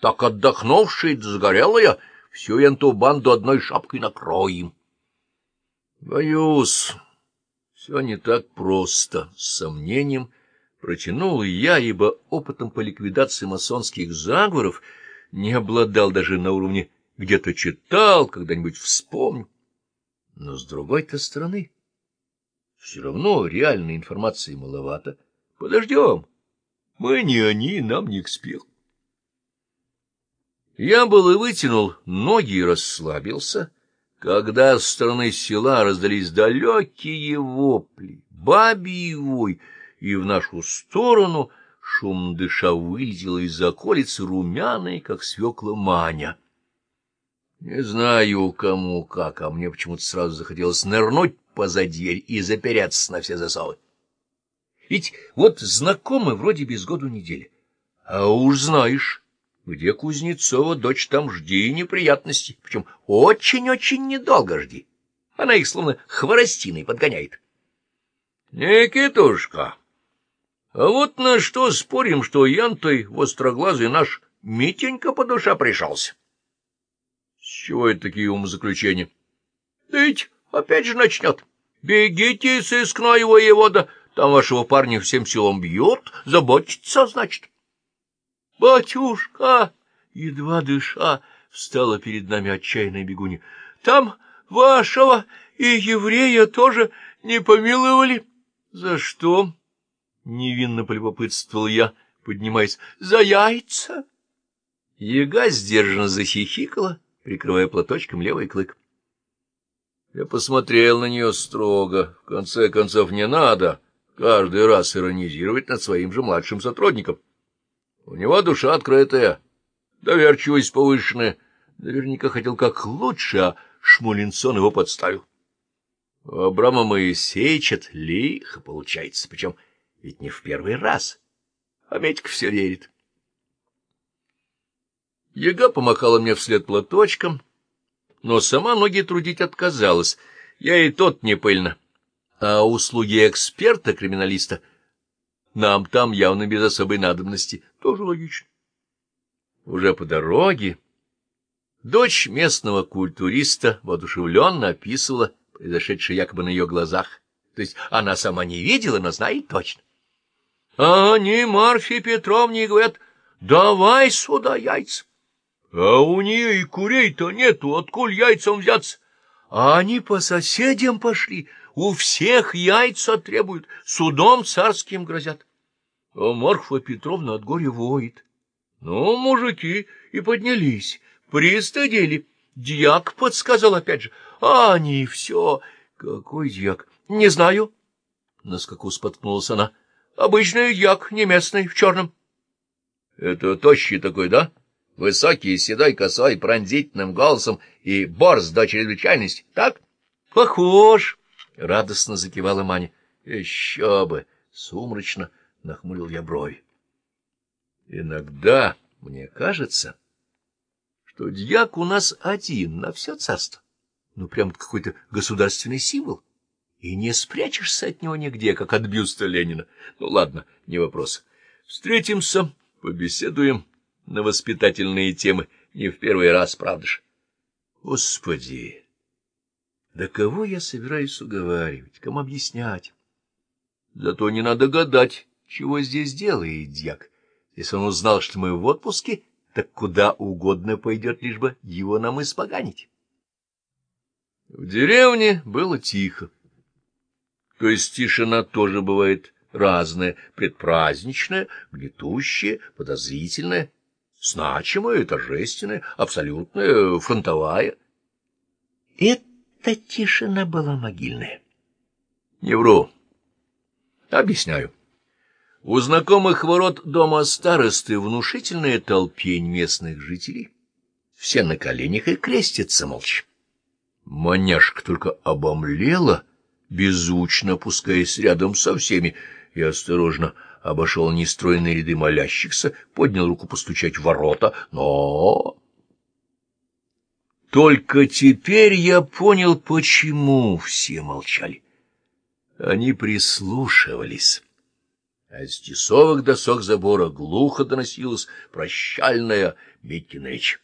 так отдохнувшая да загорелая, всю энту банду одной шапкой накроем. Боюсь, все не так просто, с сомнением протянул я, ибо опытом по ликвидации масонских заговоров не обладал даже на уровне где-то читал, когда-нибудь вспомню. Но с другой-то стороны, все равно реальной информации маловато. Подождем. Мы не они, нам не к спеху. Я был и вытянул ноги и расслабился, когда с стороны села раздались далекие вопли, бабий вой, и в нашу сторону, шум дыша, вылетела из-за околицы румяной, как свекла Маня. Не знаю, кому как, а мне почему-то сразу захотелось нырнуть позади дверь и запереться на все засовы. Ведь вот знакомы вроде без году недели, а уж знаешь, где Кузнецова дочь, там жди неприятностей, причем очень-очень недолго жди. Она их словно хворостиной подгоняет. — Никитушка, а вот на что спорим, что Янтой востроглазый наш Митенька по душа пришелся? — С чего это такие умозаключения? — Да ведь опять же начнет. Бегите, сыскной воевода, там вашего парня всем селом бьют, заботится, значит. — Батюшка! — едва дыша, встала перед нами отчаянная бегунья. — Там вашего и еврея тоже не помиловали. — За что? — невинно полюбопытствовал я, поднимаясь. — За яйца. Яга сдержанно захихикала, прикрывая платочком левый клык. Я посмотрел на нее строго. В конце концов, не надо каждый раз иронизировать над своим же младшим сотрудником. У него душа открытая, доверчивость повышенная. Наверняка хотел как лучше, а Шмулинсон его подставил. У Абрама Моисеевича лихо получается, причем ведь не в первый раз. А Медька все верит. Яга помахала мне вслед платочком, но сама ноги трудить отказалась. Я и тот не пыльно. А услуги эксперта-криминалиста нам там явно без особой надобности. Тоже логично. Уже по дороге дочь местного культуриста воодушевленно описывала произошедшее якобы на ее глазах. То есть она сама не видела, но знает точно. А они Марфе Петровне говорят, давай сюда яйца. А у нее и курей-то нету, откуль яйцам взяться? А они по соседям пошли, у всех яйца требуют, судом царским грозят. А Марфа Петровна от горя воет. Ну, мужики и поднялись, пристыдили. Дьяк подсказал опять же. А они все... Какой дьяк? Не знаю. На скаку споткнулась она. Обычный дьяк, не местный, в черном. Это тощий такой, да? Высокий, седой, косой, пронзительным голосом и борз до чрезвычайности, так? Похож. Радостно закивала Маня. Еще бы! Сумрачно — нахмурил я брови. Иногда мне кажется, что дьяк у нас один на все царство. Ну, прям какой-то государственный символ. И не спрячешься от него нигде, как от бюста Ленина. Ну, ладно, не вопрос. Встретимся, побеседуем на воспитательные темы. Не в первый раз, правда ж? Господи! Да кого я собираюсь уговаривать, кому объяснять? Зато не надо гадать, чего здесь делает дьяк? Если он узнал, что мы в отпуске, так куда угодно пойдет, лишь бы его нам испоганить. В деревне было тихо. То есть тишина тоже бывает разная, предпраздничная, гнетущая, подозрительная, значимая, торжественная, абсолютная, фронтовая. Эта тишина была могильная. Не вру. Объясняю. У знакомых ворот дома старосты внушительная толпень местных жителей. Все на коленях и крестятся молча. Маняшка только обомлела, беззвучно опускаясь рядом со всеми, и осторожно обошел нестройные ряды молящихся, поднял руку постучать в ворота, но... Только теперь я понял, почему все молчали. Они прислушивались. А из тесовых досок забора глухо доносилась прощальная Митькина речь.